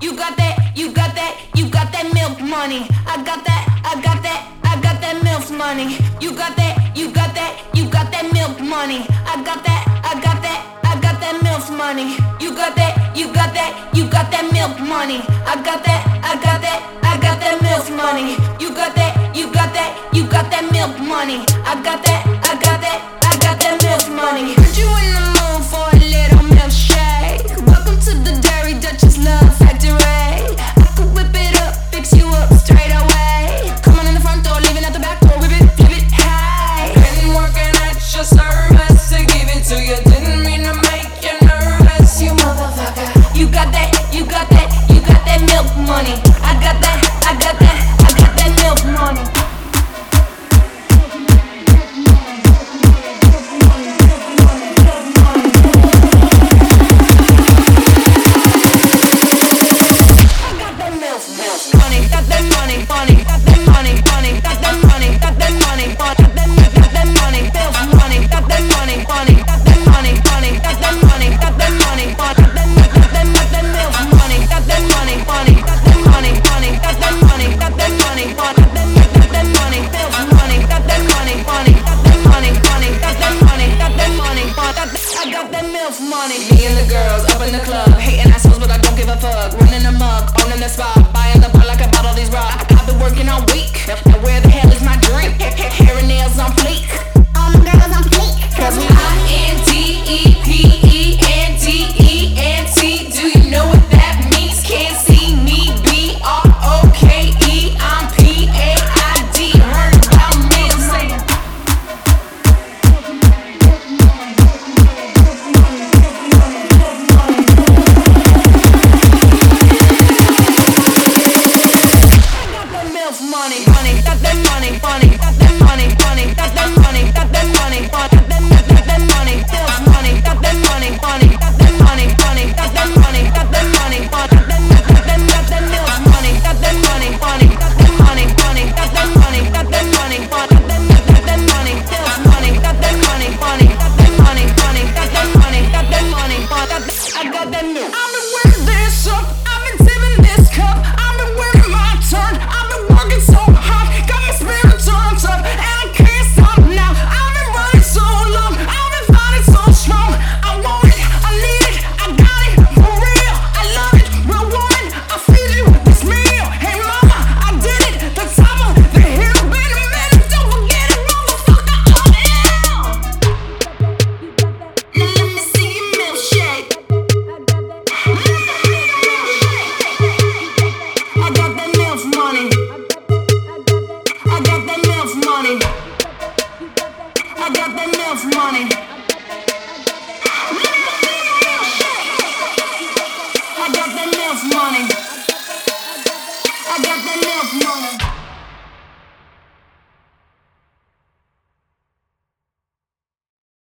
You got that, you got that, you got that milk money. I got that, I got that, I got that milk money. You got that, you got that, you got that milk money. I got that, I got that, I got that milk money. You got that, you got that, you got that milk money. I got that, I got that, I got that milk money. You got that, you got that, you got that milk money. I got that. plug, running a mug, owning the spot, buying the bar like I bought all these rocks. I've been working all week, and where the hell is my drink? money, money, got that money, money.